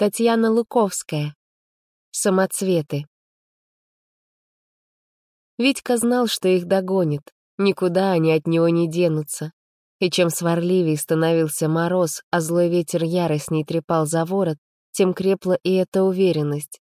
Татьяна Луковская. Самоцветы. Витька знал, что их догонит. Никуда они от него не денутся. И чем сварливее становился мороз, а злой ветер яростней трепал за ворот, тем крепла и эта уверенность.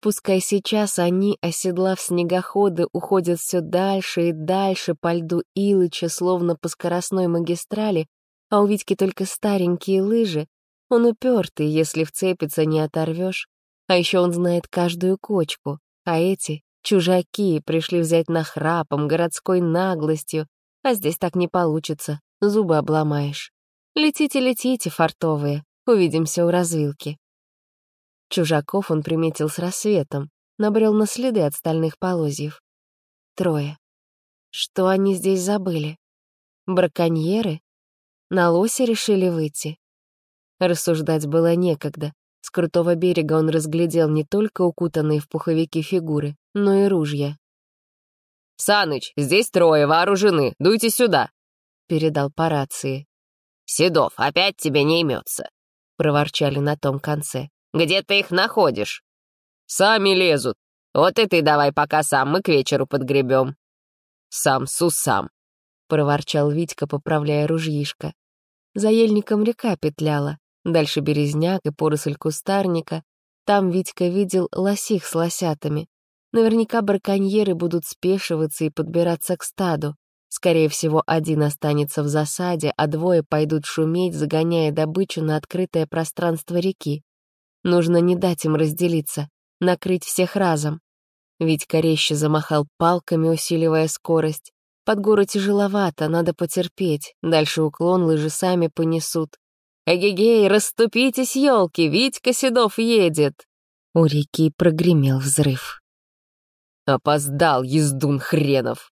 Пускай сейчас они, оседлав снегоходы, уходят все дальше и дальше по льду Илыча, словно по скоростной магистрали, а у Витьки только старенькие лыжи, он упертый, если вцепиться не оторвешь. А еще он знает каждую кочку, а эти — чужаки, пришли взять нахрапом, городской наглостью, а здесь так не получится, зубы обломаешь. Летите, летите, фартовые, увидимся у развилки. Чужаков он приметил с рассветом, набрел на следы от стальных полозьев. Трое. Что они здесь забыли? Браконьеры? На лося решили выйти? Рассуждать было некогда. С крутого берега он разглядел не только укутанные в пуховики фигуры, но и ружья. «Саныч, здесь трое, вооружены, дуйте сюда!» — передал по рации. «Седов, опять тебе не имется!» — проворчали на том конце. Где ты их находишь?» «Сами лезут. Вот и ты давай пока сам, мы к вечеру подгребем». «Сам сусам», — проворчал Витька, поправляя ружьишко. За ельником река петляла, дальше березняк и поросль кустарника. Там Витька видел лосих с лосятами. Наверняка браконьеры будут спешиваться и подбираться к стаду. Скорее всего, один останется в засаде, а двое пойдут шуметь, загоняя добычу на открытое пространство реки. Нужно не дать им разделиться, накрыть всех разом. Ведь корейще замахал палками, усиливая скорость. Под гору тяжеловато, надо потерпеть. Дальше уклон лыжи сами понесут. «Эгегей, расступитесь, елки, Витька Седов едет!» У реки прогремел взрыв. «Опоздал, ездун хренов!»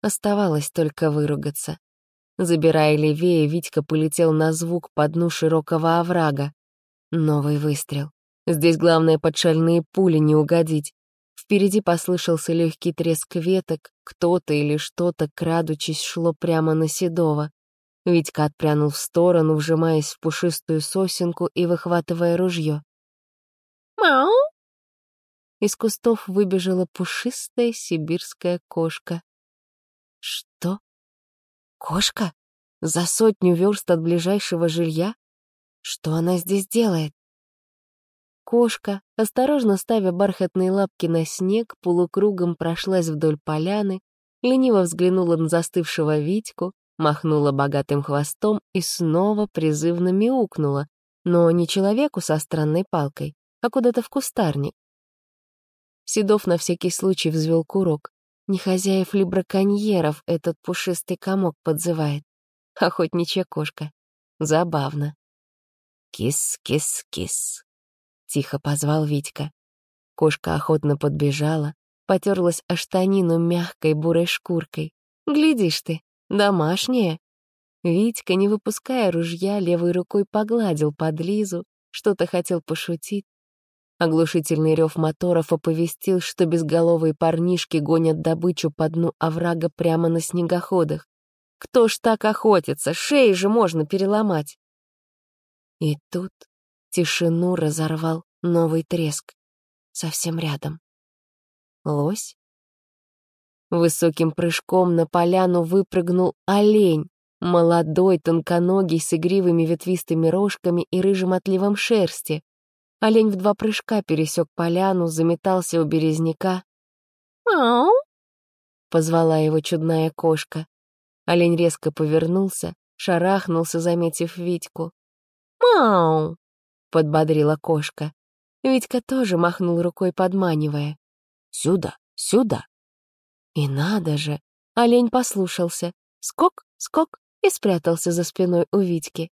Оставалось только выругаться. Забирая левее, Витька полетел на звук по дну широкого оврага. Новый выстрел. Здесь главное под шальные пули не угодить. Впереди послышался легкий треск веток, кто-то или что-то, крадучись, шло прямо на Седова. Витька отпрянул в сторону, вжимаясь в пушистую сосенку и выхватывая ружье. «Мяу!» Из кустов выбежала пушистая сибирская кошка. «Что? Кошка? За сотню верст от ближайшего жилья? Что она здесь делает? Кошка, осторожно ставя бархатные лапки на снег, полукругом прошлась вдоль поляны, лениво взглянула на застывшего Витьку, махнула богатым хвостом и снова призывно мяукнула, но не человеку со странной палкой, а куда-то в кустарник. Седов на всякий случай взвел курок. Не хозяев ли браконьеров этот пушистый комок подзывает? Охотничья кошка. Забавно. «Кис-кис-кис», — тихо позвал Витька. Кошка охотно подбежала, потерлась о штанину мягкой бурой шкуркой. «Глядишь ты, домашняя!» Витька, не выпуская ружья, левой рукой погладил под Лизу, что-то хотел пошутить. Оглушительный рев моторов оповестил, что безголовые парнишки гонят добычу по дну оврага прямо на снегоходах. Кто ж так охотится? Шеи же можно переломать. И тут тишину разорвал новый треск. Совсем рядом. Лось? Высоким прыжком на поляну выпрыгнул олень, молодой, тонконогий, с игривыми ветвистыми рожками и рыжим отливом шерсти. Олень в два прыжка пересек поляну, заметался у березняка. «Ау!» — позвала его чудная кошка. Олень резко повернулся, шарахнулся, заметив Витьку. «Мау!» — подбодрила кошка. Витька тоже махнул рукой, подманивая. «Сюда, сюда!» И надо же! Олень послушался. Скок, скок и спрятался за спиной у Витьки.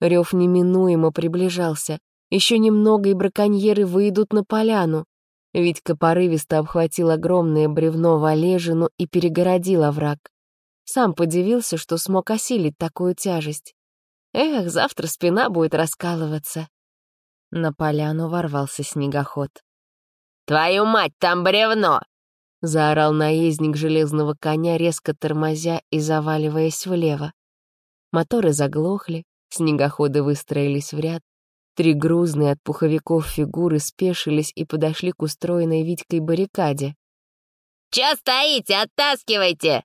Рев неминуемо приближался. Еще немного, и браконьеры выйдут на поляну. Витька порывисто обхватил огромное бревно валежину и перегородил овраг. Сам подивился, что смог осилить такую тяжесть. Эх, завтра спина будет раскалываться. На поляну ворвался снегоход. «Твою мать, там бревно!» — заорал наездник железного коня, резко тормозя и заваливаясь влево. Моторы заглохли, снегоходы выстроились в ряд. Три грузные от пуховиков фигуры спешились и подошли к устроенной Витькой баррикаде. «Чё стоите? Оттаскивайте!»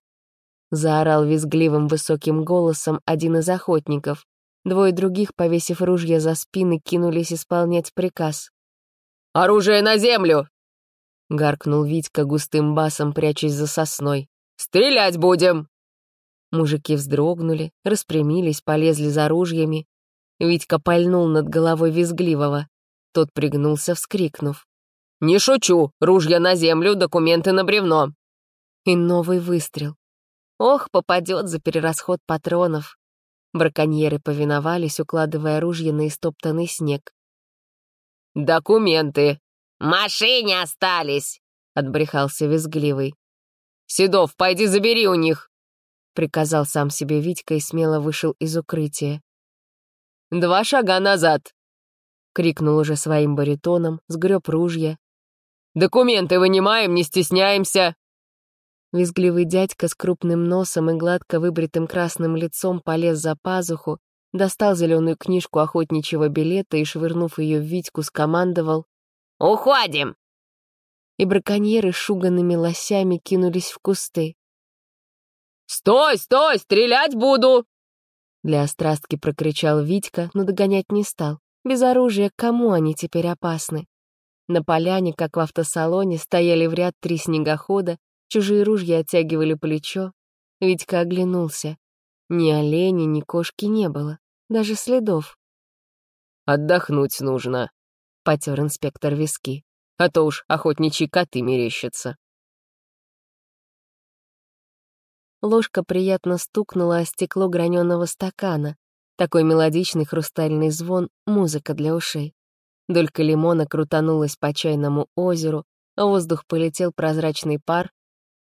Заорал визгливым высоким голосом один из охотников. Двое других, повесив ружья за спины, кинулись исполнять приказ. «Оружие на землю!» — гаркнул Витька густым басом, прячась за сосной. «Стрелять будем!» Мужики вздрогнули, распрямились, полезли за ружьями. Витька пальнул над головой визгливого. Тот пригнулся, вскрикнув. «Не шучу! Ружья на землю, документы на бревно!» И новый выстрел. Ох, попадет за перерасход патронов. Браконьеры повиновались, укладывая ружья на истоптанный снег. «Документы!» «Машине остались!» — отбрехался визгливый. «Седов, пойди забери у них!» — приказал сам себе Витька и смело вышел из укрытия. «Два шага назад!» — крикнул уже своим баритоном, сгреб ружья. «Документы вынимаем, не стесняемся!» Визгливый дядька с крупным носом и гладко выбритым красным лицом полез за пазуху, достал зеленую книжку охотничьего билета и, швырнув ее в Витьку, скомандовал «Уходим!» И браконьеры шуганными лосями кинулись в кусты. «Стой, стой, стрелять буду!» Для острастки прокричал Витька, но догонять не стал. Без оружия кому они теперь опасны? На поляне, как в автосалоне, стояли в ряд три снегохода, чужие ружья оттягивали плечо. Витька оглянулся. Ни оленя, ни кошки не было, даже следов. «Отдохнуть нужно», — потер инспектор виски, «а то уж охотничьи коты мерещатся». Ложка приятно стукнула о стекло граненого стакана. Такой мелодичный хрустальный звон — музыка для ушей. Долька лимона крутанулась по чайному озеру, а воздух полетел прозрачный пар.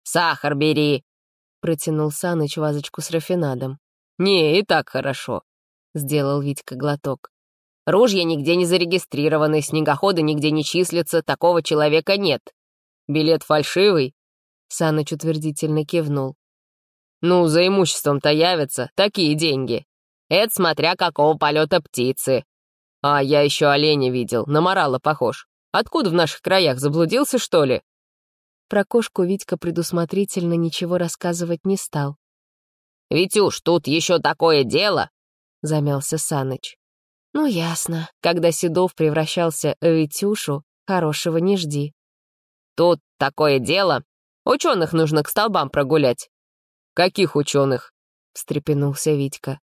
«Сахар бери!» — протянул Саныч вазочку с рафинадом. «Не, и так хорошо», — сделал Витька глоток. «Ружья нигде не зарегистрированы, снегоходы нигде не числятся, такого человека нет. Билет фальшивый?» Саныч утвердительно кивнул. Ну, за имуществом-то явятся такие деньги. Это смотря какого полета птицы. А я еще оленя видел, на морала похож. Откуда в наших краях, заблудился, что ли?» Про кошку Витька предусмотрительно ничего рассказывать не стал. «Витюш, тут еще такое дело!» — замялся Саныч. «Ну, ясно. Когда Седов превращался в Витюшу, хорошего не жди». «Тут такое дело. Ученых нужно к столбам прогулять. «Каких ученых?» — встрепенулся Витька.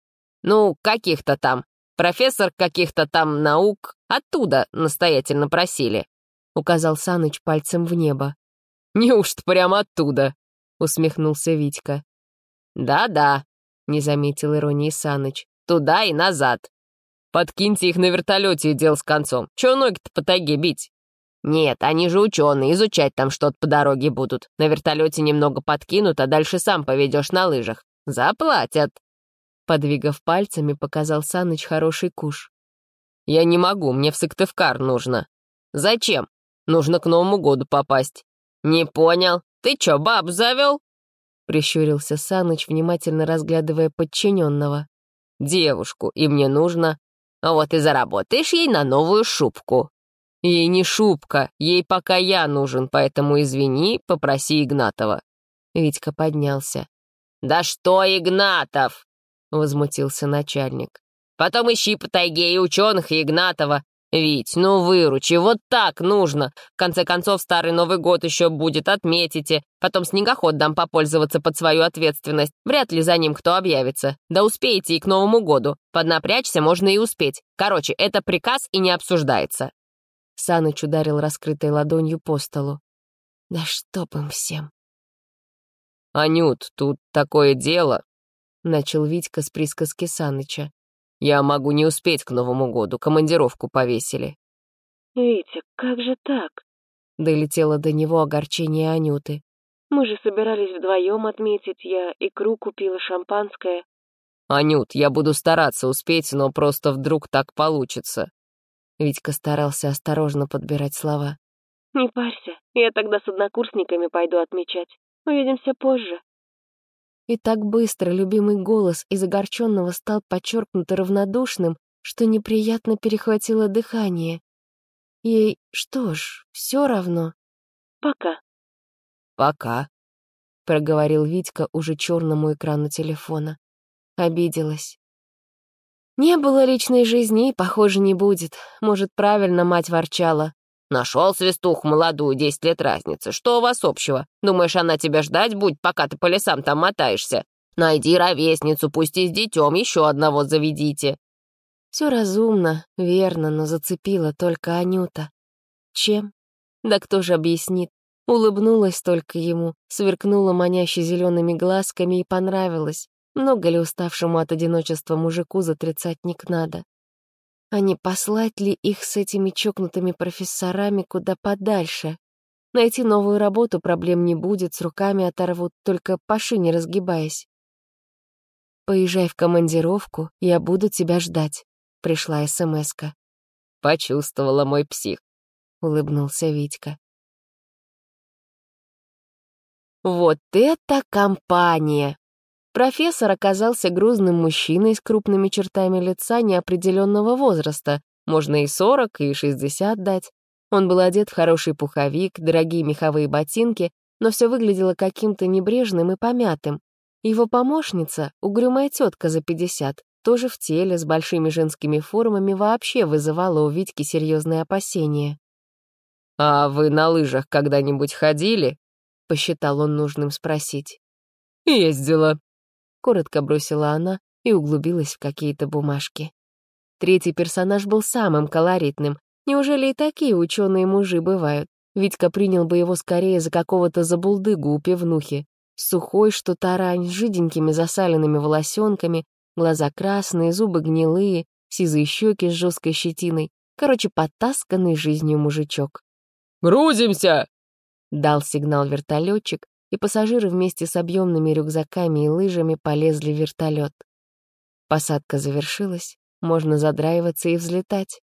«Ну, каких-то там. Профессор каких-то там наук оттуда настоятельно просили», — указал Саныч пальцем в небо. «Неужто прямо оттуда?» — усмехнулся Витька. «Да-да», — не заметил иронии Саныч. «Туда и назад. Подкиньте их на вертолете и дел с концом. Чего ноги-то по тайге бить?» «Нет, они же ученые, изучать там что-то по дороге будут. На вертолете немного подкинут, а дальше сам поведешь на лыжах. Заплатят!» Подвигав пальцами, показал Саныч хороший куш. «Я не могу, мне в Сыктывкар нужно». «Зачем? Нужно к Новому году попасть». «Не понял. Ты чё, баб завел?» Прищурился Саныч, внимательно разглядывая подчиненного. «Девушку, и мне нужно. Вот и заработаешь ей на новую шубку». Ей не шубка, ей пока я нужен, поэтому извини, попроси Игнатова». Витька поднялся. «Да что Игнатов?» — возмутился начальник. «Потом ищи по тайге и ученых, и Игнатова. Вить, ну выручи, вот так нужно. В конце концов, Старый Новый год еще будет, отметите. Потом снегоход дам попользоваться под свою ответственность. Вряд ли за ним кто объявится. Да успеете и к Новому году. Поднапрячься можно и успеть. Короче, это приказ и не обсуждается». Саныч ударил раскрытой ладонью по столу. «Да чтоб им всем!» «Анют, тут такое дело!» — начал Витька с присказки Саныча. «Я могу не успеть к Новому году, командировку повесили». «Витя, как же так?» — долетело до него огорчение Анюты. «Мы же собирались вдвоем отметить, я икру купила, шампанское». «Анют, я буду стараться успеть, но просто вдруг так получится. Витька старался осторожно подбирать слова. «Не парься, я тогда с однокурсниками пойду отмечать. Увидимся позже». И так быстро любимый голос из огорченного стал подчеркнуто равнодушным, что неприятно перехватило дыхание. Ей что ж, все равно. Пока. Пока, проговорил Витька уже черному экрану телефона. Обиделась. Не было личной жизни и, похоже, не будет. Может, правильно мать ворчала. Нашел свистух молодую, десять лет разницы. Что у вас общего? Думаешь, она тебя ждать будет, пока ты по лесам там мотаешься? Найди ровесницу, пусть и с детем еще одного заведите. Все разумно, верно, но зацепила только Анюта. Чем? Да кто же объяснит? Улыбнулась только ему, сверкнула маняще зелеными глазками и понравилась. Много ли уставшему от одиночества мужику за тридцатник надо? А не послать ли их с этими чокнутыми профессорами куда подальше? Найти новую работу проблем не будет, с руками оторвут, только по шине разгибаясь. «Поезжай в командировку, я буду тебя ждать», — пришла СМСка. «Почувствовала мой псих», — улыбнулся Витька. «Вот это компания!» Профессор оказался грузным мужчиной с крупными чертами лица неопределенного возраста, можно и 40, и 60 дать. Он был одет в хороший пуховик, дорогие меховые ботинки, но все выглядело каким-то небрежным и помятым. Его помощница, угрюмая тетка за 50, тоже в теле, с большими женскими формами, вообще вызывала у Витьки серьезные опасения. «А вы на лыжах когда-нибудь ходили?» — посчитал он нужным спросить. «Ездила», коротко бросила она и углубилась в какие-то бумажки. Третий персонаж был самым колоритным. Неужели и такие ученые-мужи бывают? Витька принял бы его скорее за какого-то забулдыгу у пивнухи. Сухой, что тарань, с жиденькими засаленными волосенками, глаза красные, зубы гнилые, сизые щеки с жесткой щетиной. Короче, потасканный жизнью мужичок. «Грузимся!» — дал сигнал вертолетчик, и пассажиры вместе с объемными рюкзаками и лыжами полезли в вертолет. Посадка завершилась, можно задраиваться и взлетать.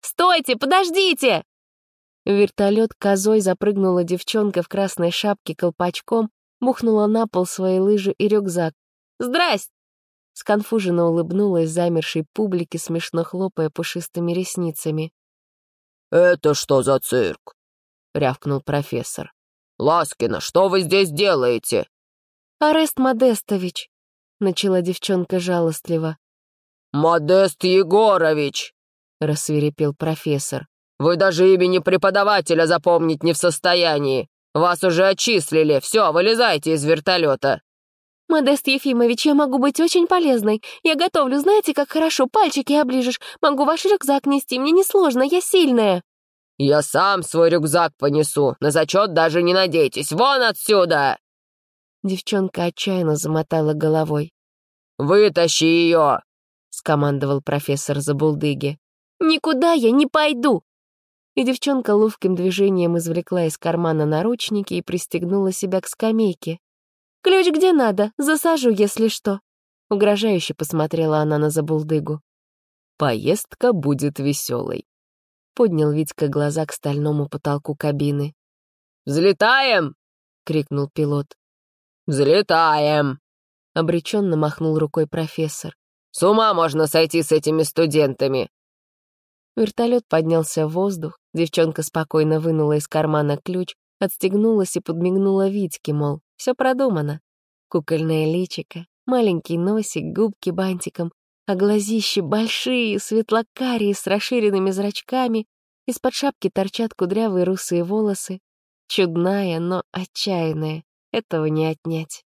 «Стойте, подождите!» В вертолет козой запрыгнула девчонка в красной шапке колпачком, мухнула на пол свои лыжи и рюкзак. «Здрасте!» Сконфуженно улыбнулась замершей публике, смешно хлопая пушистыми ресницами. «Это что за цирк?» — рявкнул профессор. «Ласкина, что вы здесь делаете?» «Арест Модестович», — начала девчонка жалостливо. «Модест Егорович!» — рассверепел профессор. «Вы даже имени преподавателя запомнить не в состоянии. Вас уже отчислили. Все, вылезайте из вертолета». «Модест Ефимович, я могу быть очень полезной. Я готовлю, знаете, как хорошо, пальчики оближешь. Могу ваш рюкзак нести, мне несложно, я сильная». «Я сам свой рюкзак понесу, на зачет даже не надейтесь, вон отсюда!» Девчонка отчаянно замотала головой. «Вытащи ее!» — скомандовал профессор Забулдыги. «Никуда я не пойду!» И девчонка ловким движением извлекла из кармана наручники и пристегнула себя к скамейке. «Ключ где надо, засажу, если что!» Угрожающе посмотрела она на Забулдыгу. «Поездка будет веселой», Поднял Витька глаза к стальному потолку кабины. «Взлетаем!» — крикнул пилот. «Взлетаем!» — обреченно махнул рукой профессор. «С ума можно сойти с этими студентами!» Вертолет поднялся в воздух, девчонка спокойно вынула из кармана ключ, отстегнулась и подмигнула Витьке, мол, все продумано. Кукольное личико, маленький носик, губки бантиком, а глазищи большие, светлокарие, с расширенными зрачками, из-под шапки торчат кудрявые русые волосы. Чудная, но отчаянная, этого не отнять.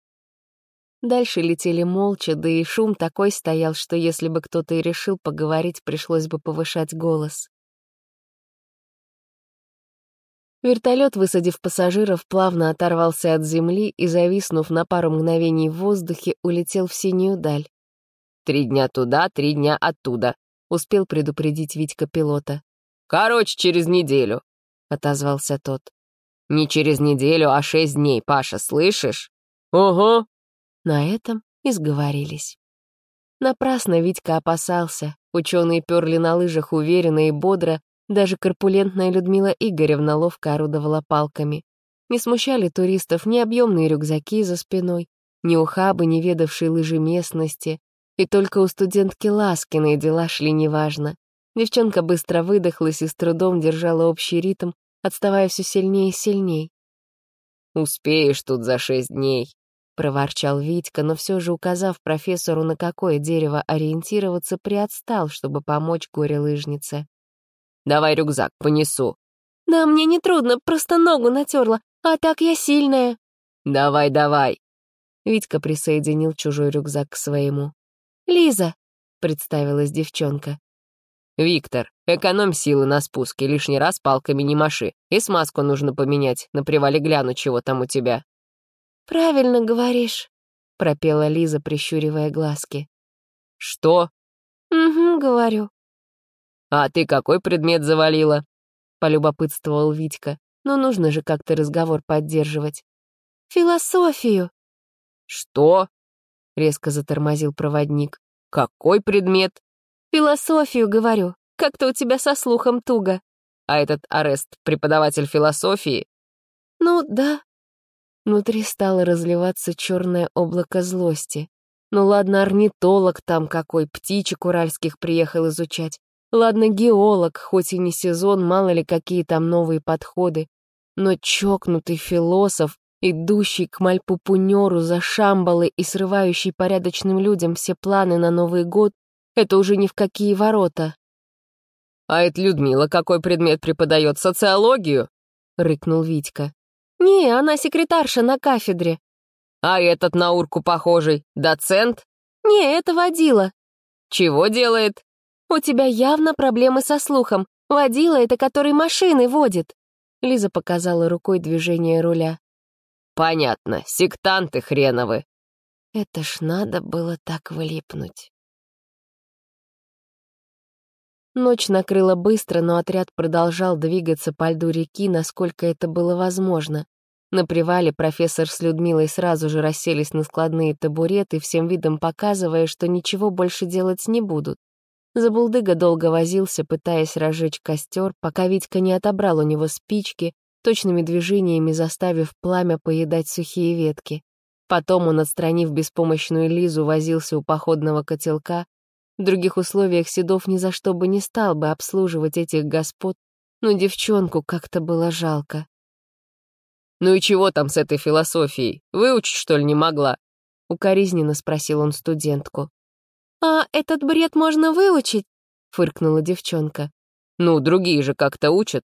Дальше летели молча, да и шум такой стоял, что если бы кто-то и решил поговорить, пришлось бы повышать голос. Вертолет, высадив пассажиров, плавно оторвался от земли и, зависнув на пару мгновений в воздухе, улетел в синюю даль. Три дня туда, три дня оттуда», — успел предупредить Витька пилота. «Короче, через неделю», — отозвался тот. «Не через неделю, а шесть дней, Паша, слышишь?» «Угу». На этом и сговорились. Напрасно Витька опасался. Ученые перли на лыжах уверенно и бодро, даже корпулентная Людмила Игоревна ловко орудовала палками. Не смущали туристов ни объемные рюкзаки за спиной, ни ухабы, не ведавшие лыжи местности, И только у студентки Ласкиной дела шли неважно. Девчонка быстро выдохлась и с трудом держала общий ритм, отставая все сильнее и сильней. «Успеешь тут за шесть дней», — проворчал Витька, но все же, указав профессору, на какое дерево ориентироваться, приотстал, чтобы помочь горе-лыжнице. «Давай рюкзак, понесу». «Да мне не трудно, просто ногу натерла, а так я сильная». «Давай, давай». Витька присоединил чужой рюкзак к своему. «Лиза», — представилась девчонка. «Виктор, экономь силы на спуске, лишний раз палками не маши. И смазку нужно поменять, на привале гляну, чего там у тебя». «Правильно говоришь», — пропела Лиза, прищуривая глазки. «Что?» «Угу, говорю». «А ты какой предмет завалила?» — полюбопытствовал Витька. «Но нужно же как-то разговор поддерживать». «Философию». «Что?» — резко затормозил проводник. «Какой предмет?» «Философию, говорю. Как-то у тебя со слухом туго». «А этот арест — преподаватель философии?» «Ну, да». Внутри стало разливаться черное облако злости. Ну ладно, орнитолог там какой, птичек уральских приехал изучать. Ладно, геолог, хоть и не сезон, мало ли какие там новые подходы. Но чокнутый философ, идущий к мальпупунеру за шамбалы и срывающий порядочным людям все планы на Новый год, это уже ни в какие ворота. «А это Людмила какой предмет преподает? Социологию?» — рыкнул Витька. «Не, она секретарша на кафедре». «А этот на урку похожий? Доцент?» «Не, это водила». «Чего делает?» «У тебя явно проблемы со слухом. Водила — это который машины водит». Лиза показала рукой движение руля. «Понятно, сектанты хреновы». Это ж надо было так влипнуть. Ночь накрыла быстро, но отряд продолжал двигаться по льду реки, насколько это было возможно. На привале профессор с Людмилой сразу же расселись на складные табуреты, всем видом показывая, что ничего больше делать не будут. Забулдыга долго возился, пытаясь разжечь костер, пока Витька не отобрал у него спички, точными движениями заставив пламя поедать сухие ветки. Потом он, отстранив беспомощную Лизу, возился у походного котелка, в других условиях Седов ни за что бы не стал бы обслуживать этих господ, но девчонку как-то было жалко. «Ну и чего там с этой философией? Выучить, что ли, не могла?» — укоризненно спросил он студентку. «А этот бред можно выучить?» — фыркнула девчонка. «Ну, другие же как-то учат».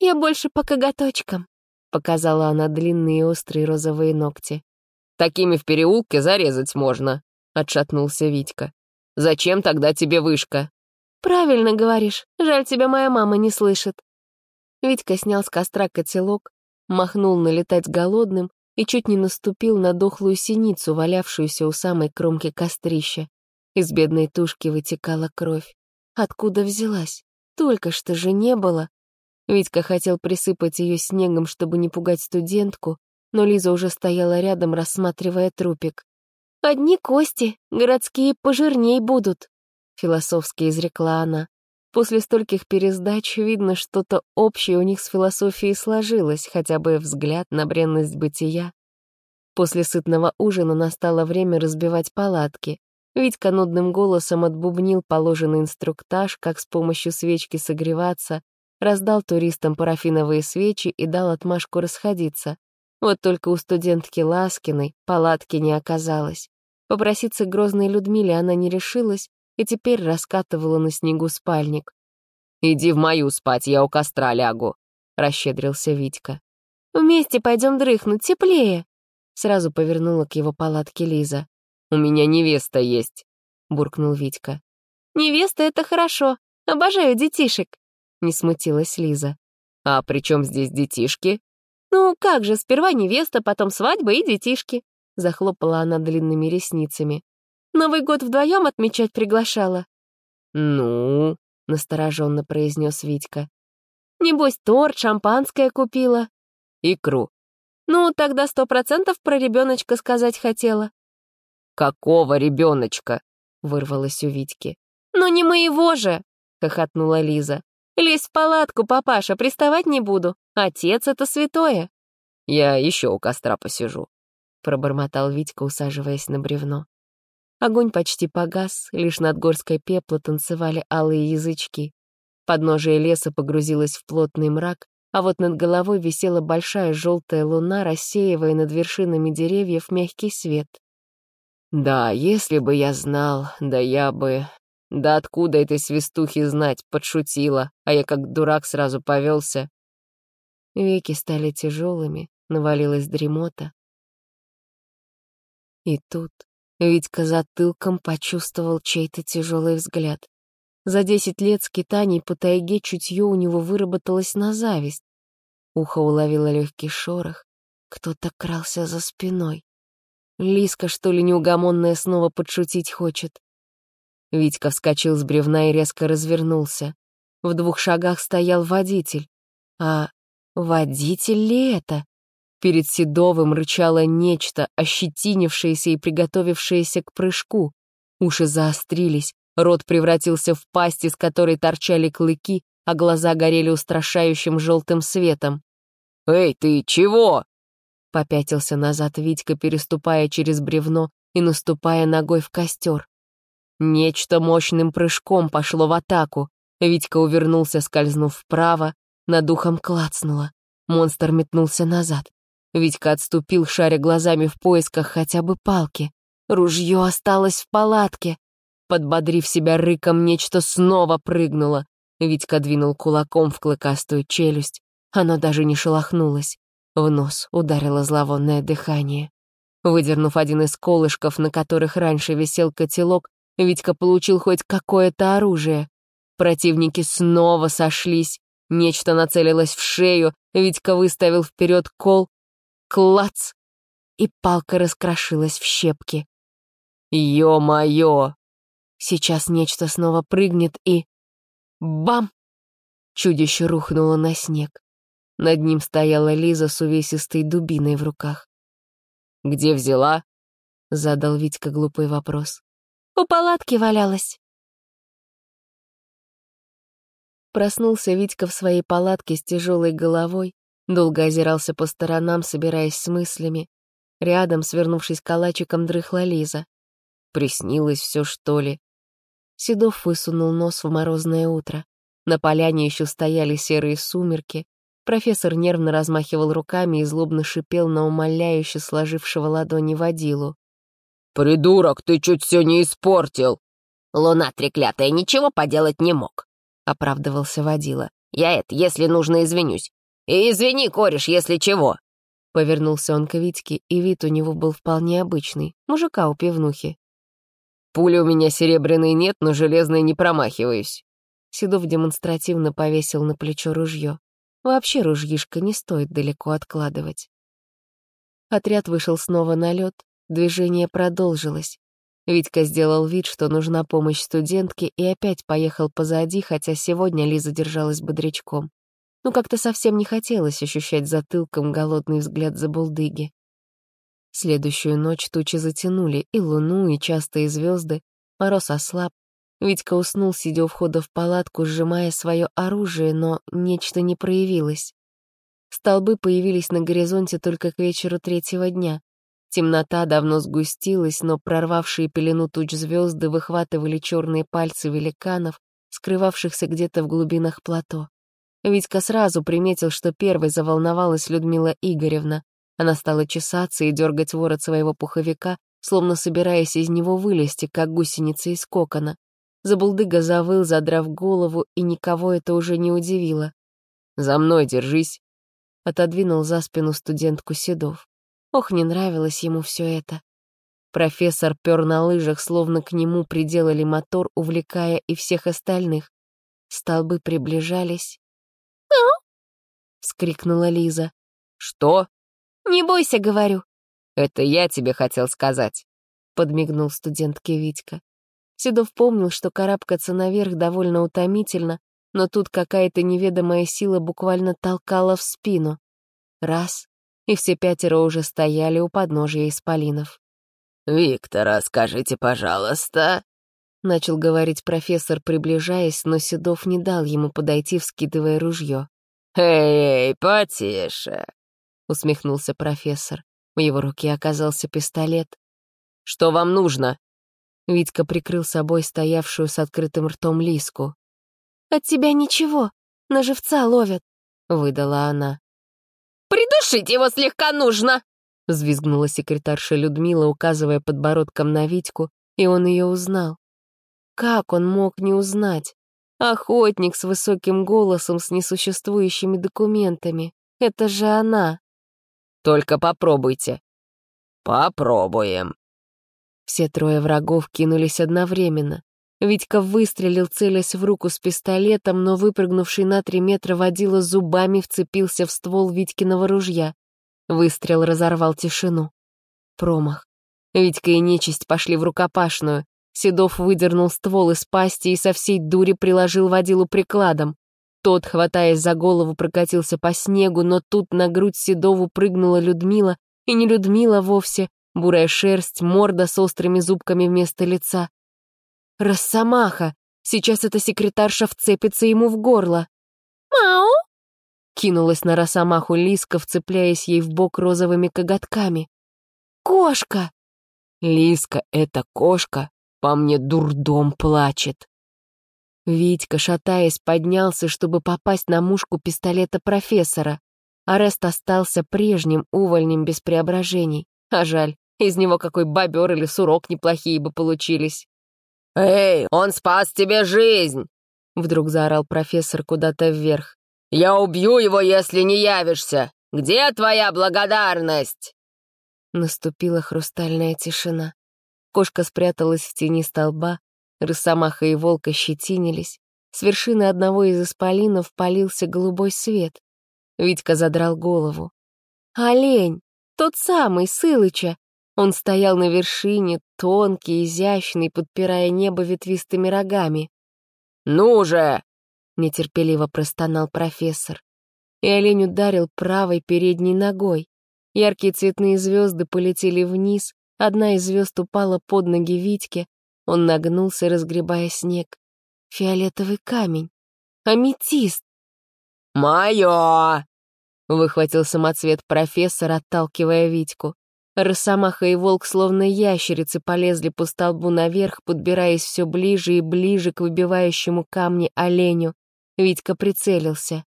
«Я больше по коготочкам», — показала она длинные острые розовые ногти. «Такими в переулке зарезать можно», — отшатнулся Витька. Зачем тогда тебе вышка?» «Правильно говоришь. Жаль, тебя моя мама не слышит». Витька снял с костра котелок, махнул налетать голодным и чуть не наступил на дохлую синицу, валявшуюся у самой кромки кострища. Из бедной тушки вытекала кровь. Откуда взялась? Только что же не было. Витька хотел присыпать ее снегом, чтобы не пугать студентку, но Лиза уже стояла рядом, рассматривая трупик. «Одни кости, городские пожирней будут», — философски изрекла она. После стольких пересдач видно, что-то общее у них с философией сложилось, хотя бы взгляд на бренность бытия. После сытного ужина настало время разбивать палатки. Витька нудным голосом отбубнил положенный инструктаж, как с помощью свечки согреваться, раздал туристам парафиновые свечи и дал отмашку расходиться. Вот только у студентки Ласкиной палатки не оказалось. Попроситься к грозной Людмиле она не решилась и теперь раскатывала на снегу спальник. «Иди в мою спать, я у костра лягу», — расщедрился Витька. «Вместе пойдем дрыхнуть, теплее», — сразу повернула к его палатке Лиза. «У меня невеста есть», — буркнул Витька. «Невеста — это хорошо. Обожаю детишек», — не смутилась Лиза. «А при чем здесь детишки?» «Ну, как же, сперва невеста, потом свадьба и детишки», — захлопала она длинными ресницами. «Новый год вдвоем отмечать приглашала?» «Ну?» — настороженно произнес Витька. «Небось, торт, шампанское купила». «Икру». «Ну, тогда сто процентов про ребеночка сказать хотела». «Какого ребеночка?» — вырвалось у Витьки. «Ну не моего же!» — хохотнула Лиза. «Лезь в палатку, папаша, приставать не буду. Отец — это святое». «Я еще у костра посижу», пробормотал Витька, усаживаясь на бревно. Огонь почти погас, лишь над горской пепла танцевали алые язычки. Подножие леса погрузилось в плотный мрак, а вот над головой висела большая желтая луна, рассеивая над вершинами деревьев мягкий свет. «Да, если бы я знал, да я бы...» «Да откуда этой свистухи знать?» — подшутила, а я как дурак сразу повелся. Веки стали тяжелыми, навалилась дремота. И тут Витька затылком почувствовал чей-то тяжелый взгляд. За десять лет скитаний по тайге чутье у него выработалось на зависть. Ухо уловило легкий шорох. Кто-то крался за спиной. Лиска, что ли, неугомонная, снова подшутить хочет. Витька вскочил с бревна и резко развернулся. В двух шагах стоял водитель. А водитель ли это? Перед Седовым рычало нечто, ощетинившееся и приготовившееся к прыжку. Уши заострились, Рот превратился в пасть, из которой торчали клыки, а глаза горели устрашающим желтым светом. «Эй, ты чего?» Попятился назад Витька, переступая через бревно и наступая ногой в костер. Нечто мощным прыжком пошло в атаку. Витька увернулся, скользнув вправо, над ухом клацнуло. Монстр метнулся назад. Витька отступил, шаря глазами в поисках хотя бы палки. Ружье осталось в палатке. Подбодрив себя рыком, нечто снова прыгнуло. Витька двинул кулаком в клыкастую челюсть. Оно даже не шелохнулось. В нос ударило зловонное дыхание. Выдернув один из колышков, на которых раньше висел котелок, Витька получил хоть какое-то оружие. Противники снова сошлись. Нечто нацелилось в шею, Витька выставил вперед кол. Клац! И палка раскрошилась в щепки. «Ё-моё!» Сейчас нечто снова прыгнет и... Бам! Чудище рухнуло на снег. Над ним стояла Лиза с увесистой дубиной в руках. «Где взяла?» — задал Витька глупый вопрос. «У палатки валялась». Проснулся Витька в своей палатке с тяжелой головой, долго озирался по сторонам, собираясь с мыслями. Рядом, свернувшись калачиком, дрыхла Лиза. Приснилось все, что ли? Седов высунул нос в морозное утро. На поляне еще стояли серые сумерки. Профессор нервно размахивал руками и злобно шипел на умоляюще сложившего ладони водилу. «Придурок, ты чуть все не испортил!» «Луна треклятая ничего поделать не мог», — оправдывался водила. «Я это, если нужно, извинюсь. И извини, кореш, если чего». Повернулся он к Витьке, и вид у него был вполне обычный, мужика у пивнухи. Пули у меня серебряной нет, но железной не промахиваюсь». Седов демонстративно повесил на плечо ружье. Вообще ружьишко не стоит далеко откладывать. Отряд вышел снова на лед, движение продолжилось. Витька сделал вид, что нужна помощь студентке, и опять поехал позади, хотя сегодня Лиза держалась бодрячком. Ну, как-то совсем не хотелось ощущать затылком голодный взгляд за булдыги. Следующую ночь тучи затянули и луну, и частые звезды. Мороз ослаб. Витька уснул, сидя у входа в палатку, сжимая свое оружие, но нечто не проявилось. Столбы появились на горизонте только к вечеру третьего дня. Темнота давно сгустилась, но прорвавшие пелену туч звезды выхватывали черные пальцы великанов, скрывавшихся где-то в глубинах плато. Витька сразу приметил, что первой заволновалась Людмила Игоревна. Она стала чесаться и дергать ворот своего пуховика, словно собираясь из него вылезти, как гусеница из кокона. Забулдыга завыл, задрав голову, и никого это уже не удивило. «За мной держись!» Отодвинул за спину студентку Седов. Ох, не нравилось ему все это. Профессор пер на лыжах, словно к нему приделали мотор, увлекая и всех остальных. Столбы приближались. «Ау!» — вскрикнула Лиза. «Что?» «Не бойся, говорю». «Это я тебе хотел сказать», — подмигнул студентке Витька. Седов помнил, что карабкаться наверх довольно утомительно, но тут какая-то неведомая сила буквально толкала в спину. Раз, и все пятеро уже стояли у подножия исполинов. «Виктор, скажите, пожалуйста», — начал говорить профессор, приближаясь, но Седов не дал ему подойти, вскидывая ружье. «Эй, потише!» — усмехнулся профессор. В его руке оказался пистолет. «Что вам нужно?» Витька прикрыл собой стоявшую с открытым ртом Лиску. «От тебя ничего, на живца ловят», — выдала она. «Придушить его слегка нужно!» — взвизгнула секретарша Людмила, указывая подбородком на Витьку, и он ее узнал. Как он мог не узнать? Охотник с высоким голосом с несуществующими документами. Это же она. «Только попробуйте». «Попробуем». Все трое врагов кинулись одновременно. Витька выстрелил, целясь в руку с пистолетом, но выпрыгнувший на три метра водила зубами вцепился в ствол Витькиного ружья. Выстрел разорвал тишину. Промах. Витька и нечисть пошли в рукопашную. Седов выдернул ствол из пасти и со всей дури приложил водилу прикладом. Тот, хватаясь за голову, прокатился по снегу, но тут на грудь Седову прыгнула Людмила, и не Людмила вовсе, бурая шерсть, морда с острыми зубками вместо лица. Росомаха! Сейчас эта секретарша вцепится ему в горло. «Мау!» Кинулась на Росомаху Лиска, вцепляясь ей в бок розовыми коготками. «Кошка!» «Лиска, это кошка, по мне дурдом плачет». Витька, шатаясь, поднялся, чтобы попасть на мушку пистолета профессора. Арест остался прежним увольнем без преображений. А жаль, из него какой бобер или сурок неплохие бы получились. «Эй, он спас тебе жизнь!» Вдруг заорал профессор куда-то вверх. «Я убью его, если не явишься! Где твоя благодарность?» Наступила хрустальная тишина. Кошка спряталась в тени столба, росомаха и волк ощетинились. С вершины одного из исполинов полился голубой свет. Витька задрал голову. «Олень! Тот самый, Сылыча! Он стоял на вершине, тонкий, изящный, подпирая небо ветвистыми рогами. «Ну же!» — нетерпеливо простонал профессор. И олень ударил правой передней ногой. Яркие цветные звезды полетели вниз, одна из звезд упала под ноги Витьке, он нагнулся, разгребая снег. Фиолетовый камень. Аметист. «Мое!» — выхватил самоцвет профессор, отталкивая Витьку. Росомаха и волк, словно ящерицы, полезли по столбу наверх, подбираясь все ближе и ближе к выбивающему камни оленю. Витька прицелился.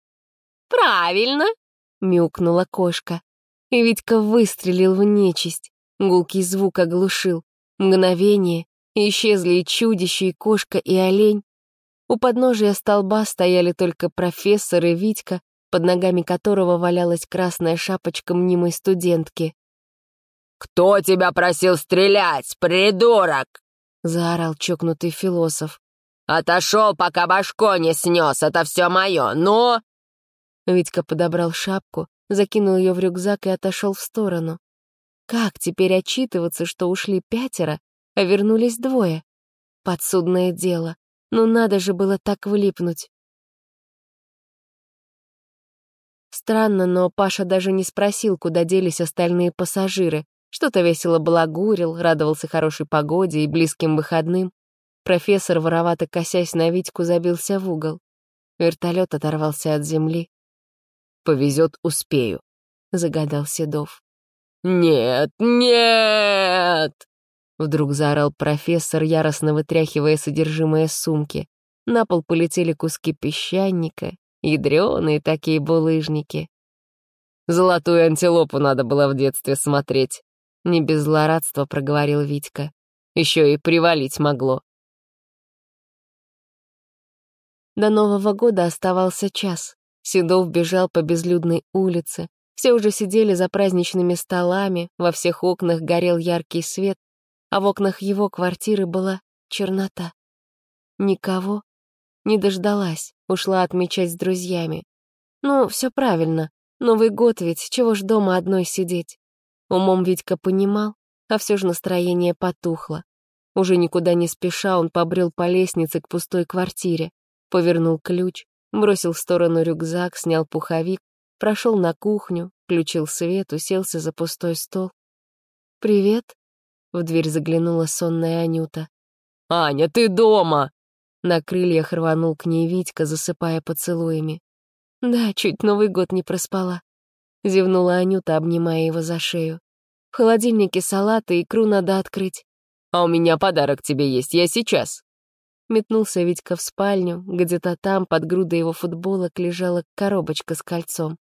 «Правильно!» — мяукнула кошка. И Витька выстрелил в нечисть. Гулкий звук оглушил. Мгновение, исчезли и чудище, и кошка, и олень. У подножия столба стояли только профессор и Витька, под ногами которого валялась красная шапочка мнимой студентки. «Кто тебя просил стрелять, придурок?» — заорал чокнутый философ. «Отошел, пока башко не снес, это все мое, но...» Витька подобрал шапку, закинул ее в рюкзак и отошел в сторону. Как теперь отчитываться, что ушли пятеро, а вернулись двое? Подсудное дело. Ну надо же было так влипнуть. Странно, но Паша даже не спросил, куда делись остальные пассажиры. Что-то весело балагурил, радовался хорошей погоде и близким выходным. Профессор, воровато косясь на Витьку, забился в угол. Вертолет оторвался от земли. «Повезет, успею», — загадал Седов. «Нет, нет!» Вдруг заорал профессор, яростно вытряхивая содержимое сумки. На пол полетели куски песчаника, ядреные такие булыжники. «Золотую антилопу надо было в детстве смотреть», не без злорадства проговорил Витька. Еще и привалить могло. До Нового года оставался час. Седов бежал по безлюдной улице. Все уже сидели за праздничными столами, во всех окнах горел яркий свет, а в окнах его квартиры была чернота. Никого. Не дождалась, ушла отмечать с друзьями. Ну, все правильно. Новый год ведь, чего ж дома одной сидеть? Умом Витька понимал, а все же настроение потухло. Уже никуда не спеша он побрел по лестнице к пустой квартире, повернул ключ, бросил в сторону рюкзак, снял пуховик, прошел на кухню, включил свет, уселся за пустой стол. «Привет», — в дверь заглянула сонная Анюта. «Аня, ты дома!» На крыльях рванул к ней Витька, засыпая поцелуями. «Да, чуть Новый год не проспала», — зевнула Анюта, обнимая его за шею. «В холодильнике салат и икру надо открыть». «А у меня подарок тебе есть, я сейчас». Метнулся Витька в спальню, где-то там, под грудой его футболок, лежала коробочка с кольцом.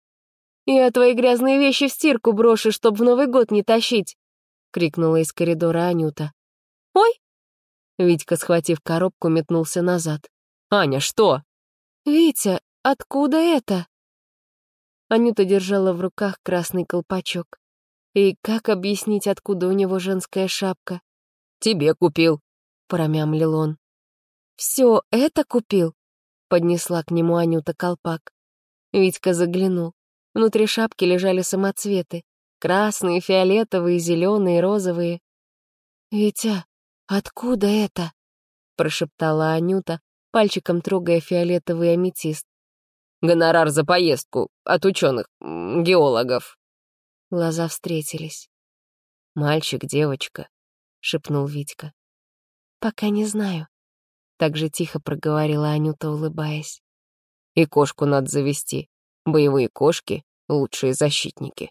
«Я твои грязные вещи в стирку брошу, чтоб в Новый год не тащить!» — крикнула из коридора Анюта. «Ой!» Витька, схватив коробку, метнулся назад. «Аня, что?» «Витя, откуда это?» Анюта держала в руках красный колпачок. И как объяснить, откуда у него женская шапка? «Тебе купил», — промямлил он. «Все это купил?» — поднесла к нему Анюта колпак. Витька заглянул. Внутри шапки лежали самоцветы. Красные, фиолетовые, зеленые, розовые. «Витя, откуда это?» — прошептала Анюта, пальчиком трогая фиолетовый аметист. «Гонорар за поездку от ученых, геологов». Глаза встретились. «Мальчик, девочка», — шепнул Витька. «Пока не знаю», так же тихо проговорила Анюта, улыбаясь. «И кошку надо завести. Боевые кошки — лучшие защитники».